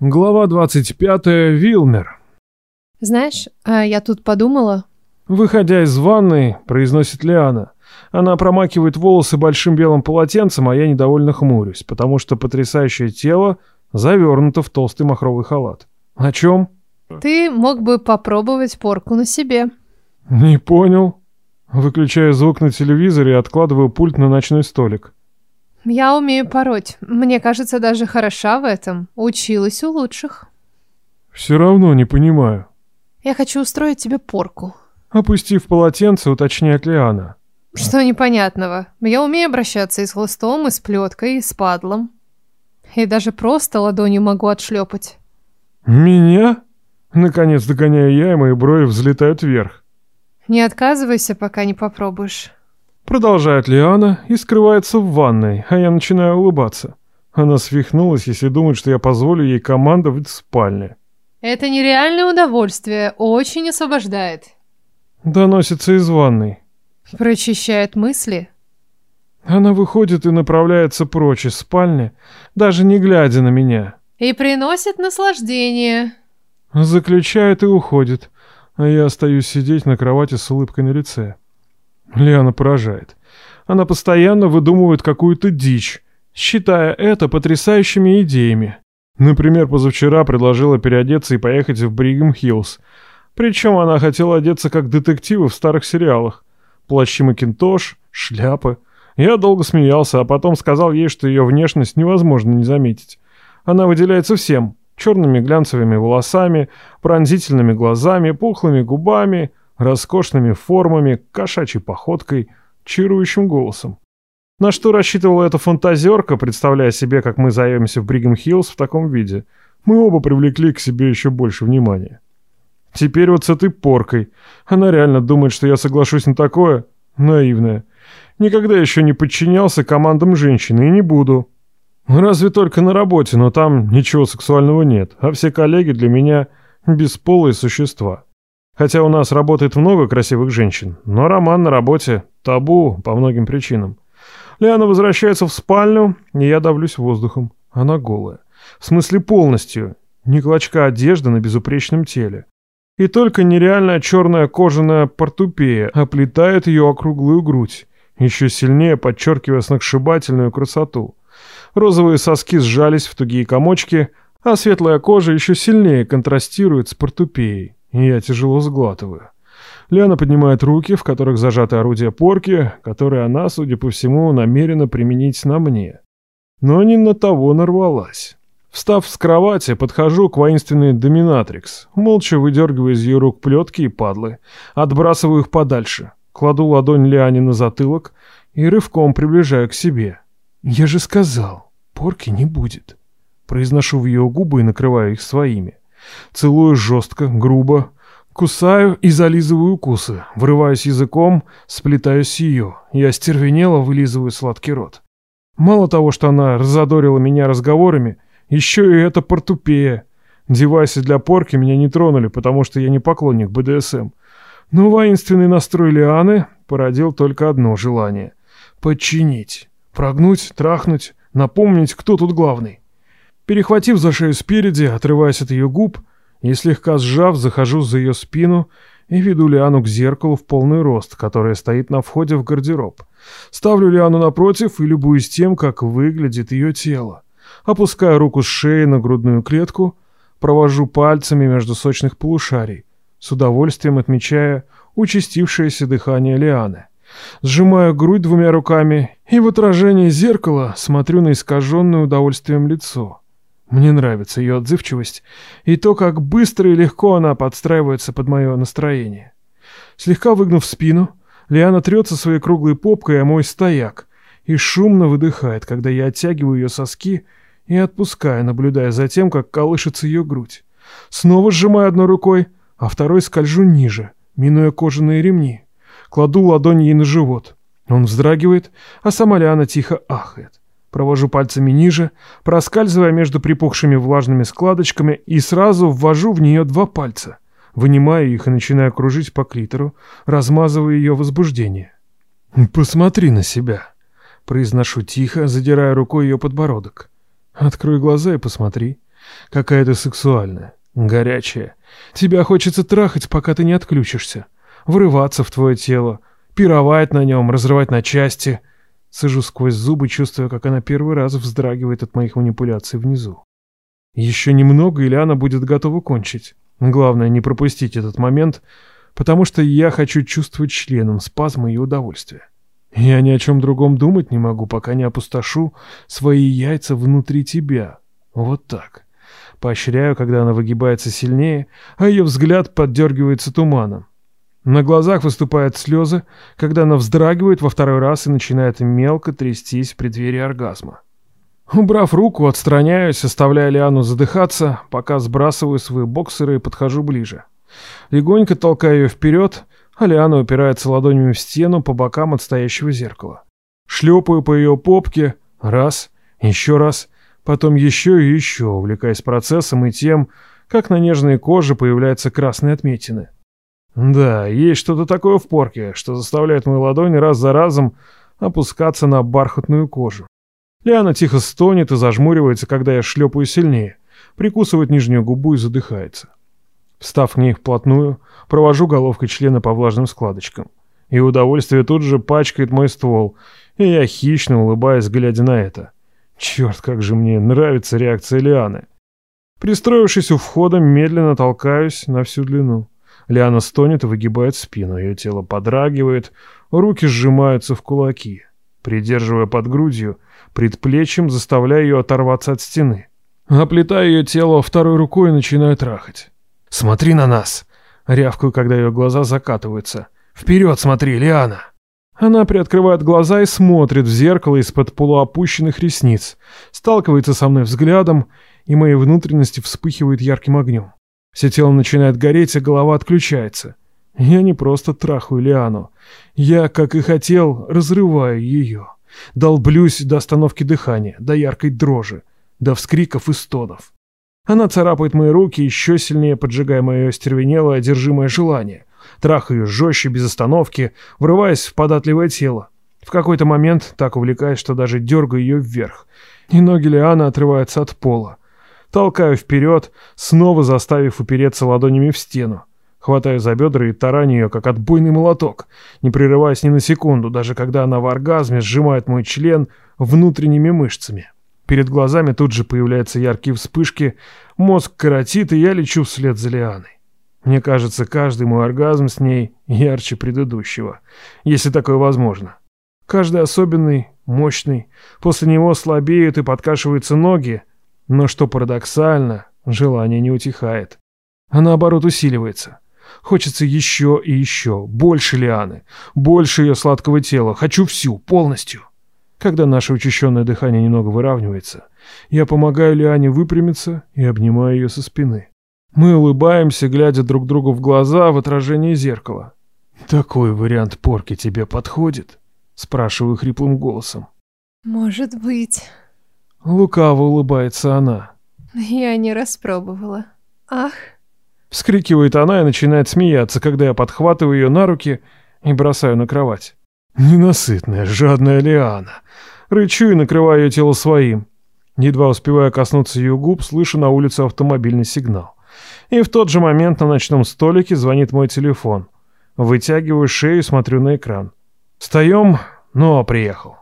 Глава 25. Вилмер. Знаешь, а я тут подумала. Выходя из ванной, произносит Лиана. Она промакивает волосы большим белым полотенцем, а я недовольно хмурюсь, потому что потрясающее тело завернуто в толстый махровый халат. О чем? Ты мог бы попробовать порку на себе. Не понял. Выключаю звук на телевизоре и откладываю пульт на ночной столик. Я умею пороть. Мне кажется, даже хороша в этом. Училась у лучших. Все равно не понимаю. Я хочу устроить тебе порку. Опустив полотенце, уточняет Лиана. Что непонятного? Я умею обращаться и с хлыстом, и с плеткой, и с падлом. И даже просто ладонью могу отшлепать. Меня? Наконец догоняю я, и мои брови взлетают вверх. Не отказывайся, пока не попробуешь. Продолжает Лиана и скрывается в ванной, а я начинаю улыбаться. Она свихнулась, если думает, что я позволю ей командовать в спальне. Это нереальное удовольствие, очень освобождает. Доносится из ванной. Прочищает мысли. Она выходит и направляется прочь из спальни, даже не глядя на меня. И приносит наслаждение. Заключает и уходит, а я остаюсь сидеть на кровати с улыбкой на лице. Лиана поражает. Она постоянно выдумывает какую-то дичь, считая это потрясающими идеями. Например, позавчера предложила переодеться и поехать в Бригем-Хиллз. Причем она хотела одеться как детективы в старых сериалах. Плащи Макинтош, шляпы. Я долго смеялся, а потом сказал ей, что ее внешность невозможно не заметить. Она выделяется всем. Черными глянцевыми волосами, пронзительными глазами, пухлыми губами, роскошными формами, кошачьей походкой, чарующим голосом. На что рассчитывала эта фантазерка, представляя себе, как мы заявимся в Бригем Хиллз в таком виде. Мы оба привлекли к себе еще больше внимания. Теперь вот с этой поркой. Она реально думает, что я соглашусь на такое? Наивная. Никогда еще не подчинялся командам женщины и не буду. Разве только на работе, но там ничего сексуального нет, а все коллеги для меня бесполые существа. Хотя у нас работает много красивых женщин, но роман на работе табу по многим причинам. Лиана возвращается в спальню, и я давлюсь воздухом. Она голая. В смысле полностью. Ни клочка одежды на безупречном теле. И только нереальная черная кожаная портупея оплетает ее округлую грудь, еще сильнее подчеркивая сногсшибательную красоту. Розовые соски сжались в тугие комочки, а светлая кожа еще сильнее контрастирует с портупеей. Я тяжело сглатываю. Лена поднимает руки, в которых зажаты орудия порки, которые она, судя по всему, намерена применить на мне. Но не на того нарвалась. Встав с кровати, подхожу к воинственной доминатрикс, молча выдергиваю из ее рук плетки и падлы, отбрасываю их подальше, кладу ладонь Лиане на затылок и рывком приближаю к себе. «Я же сказал, порки не будет». Произношу в ее губы и накрываю их своими. Целую жестко, грубо, кусаю и зализываю укусы, врываюсь языком, сплетаюсь с ее. Я стервенело вылизываю сладкий рот. Мало того, что она разодорила меня разговорами, еще и это портупея. Девайсы для порки меня не тронули, потому что я не поклонник БДСМ. Но воинственный настрой Лианы породил только одно желание — подчинить. Прогнуть, трахнуть, напомнить, кто тут главный. Перехватив за шею спереди, отрываясь от ее губ и слегка сжав, захожу за ее спину и веду Лиану к зеркалу в полный рост, которое стоит на входе в гардероб. Ставлю Лиану напротив и любуюсь тем, как выглядит ее тело. Опускаю руку с шеи на грудную клетку, провожу пальцами между сочных полушарий, с удовольствием отмечая участившееся дыхание Лианы. Сжимаю грудь двумя руками и в отражении зеркала смотрю на искаженное удовольствием лицо. Мне нравится ее отзывчивость и то, как быстро и легко она подстраивается под мое настроение. Слегка выгнув спину, Лиана трется своей круглой попкой о мой стояк и шумно выдыхает, когда я оттягиваю ее соски и отпускаю, наблюдая за тем, как колышется ее грудь. Снова сжимаю одной рукой, а второй скольжу ниже, минуя кожаные ремни. Кладу ладонь ей на живот. Он вздрагивает, а сама Лиана тихо ахает. Провожу пальцами ниже, проскальзывая между припухшими влажными складочками и сразу ввожу в нее два пальца. Вынимаю их и начинаю кружить по клитору, размазывая ее возбуждение. «Посмотри на себя», — произношу тихо, задирая рукой ее подбородок. «Открой глаза и посмотри. Какая ты сексуальная, горячая. Тебя хочется трахать, пока ты не отключишься. Врываться в твое тело, пировать на нем, разрывать на части. Сажу сквозь зубы, чувствуя, как она первый раз вздрагивает от моих манипуляций внизу. Еще немного, и Лиана будет готова кончить. Главное, не пропустить этот момент, потому что я хочу чувствовать членом спазмы и удовольствие. Я ни о чем другом думать не могу, пока не опустошу свои яйца внутри тебя. Вот так. Поощряю, когда она выгибается сильнее, а ее взгляд поддергивается туманом. На глазах выступают слезы, когда она вздрагивает во второй раз и начинает мелко трястись в преддверии оргазма. Убрав руку, отстраняюсь, оставляя Лиану задыхаться, пока сбрасываю свои боксеры и подхожу ближе. Легонько толкаю ее вперед, а Лиана упирается ладонями в стену по бокам от стоящего зеркала. Шлепаю по ее попке, раз, еще раз, потом еще и еще, увлекаясь процессом и тем, как на нежной коже появляются красные отметины. Да, есть что-то такое в порке, что заставляет мои ладони раз за разом опускаться на бархатную кожу. Лиана тихо стонет и зажмуривается, когда я шлепаю сильнее, прикусывает нижнюю губу и задыхается. Встав к ней вплотную, провожу головкой члена по влажным складочкам. И удовольствие тут же пачкает мой ствол, и я хищно улыбаюсь, глядя на это. Черт, как же мне нравится реакция Лианы. Пристроившись у входа, медленно толкаюсь на всю длину. Лиана стонет и выгибает спину, ее тело подрагивает, руки сжимаются в кулаки. Придерживая под грудью, предплечьем заставляя ее оторваться от стены. Оплетаю ее тело второй рукой и начинаю трахать. «Смотри на нас!» Рявкаю, когда ее глаза закатываются. «Вперед смотри, Лиана!» Она приоткрывает глаза и смотрит в зеркало из-под полуопущенных ресниц, сталкивается со мной взглядом, и мои внутренности вспыхивают ярким огнем. Все тело начинает гореть, а голова отключается. Я не просто трахаю Лиану. Я, как и хотел, разрываю ее. Долблюсь до остановки дыхания, до яркой дрожи, до вскриков и стонов. Она царапает мои руки, еще сильнее поджигая мое остервенелое, одержимое желание. Трахаю жестче, без остановки, врываясь в податливое тело. В какой-то момент так увлекаюсь, что даже дергаю ее вверх. И ноги Лианы отрываются от пола. Толкаю вперед, снова заставив упереться ладонями в стену. Хватаю за бедра и тараню ее, как отбойный молоток, не прерываясь ни на секунду, даже когда она в оргазме сжимает мой член внутренними мышцами. Перед глазами тут же появляются яркие вспышки, мозг коротит, и я лечу вслед за Лианой. Мне кажется, каждый мой оргазм с ней ярче предыдущего, если такое возможно. Каждый особенный, мощный, после него слабеют и подкашиваются ноги, но что парадоксально, желание не утихает, а наоборот усиливается. Хочется еще и еще, больше Лианы, больше ее сладкого тела, хочу всю, полностью. Когда наше учащенное дыхание немного выравнивается, я помогаю Лиане выпрямиться и обнимаю ее со спины. Мы улыбаемся, глядя друг другу в глаза в отражении зеркала. «Такой вариант порки тебе подходит?» — спрашиваю хриплым голосом. «Может быть...» Лукаво улыбается она. «Я не распробовала. Ах...» Вскрикивает она и начинает смеяться, когда я подхватываю ее на руки и бросаю на кровать. Ненасытная, жадная Лиана. Рычу и накрываю ее тело своим. Едва успевая коснуться ее губ, слышу на улице автомобильный сигнал. И в тот же момент на ночном столике звонит мой телефон. Вытягиваю шею и смотрю на экран. Встаем, ну а приехал.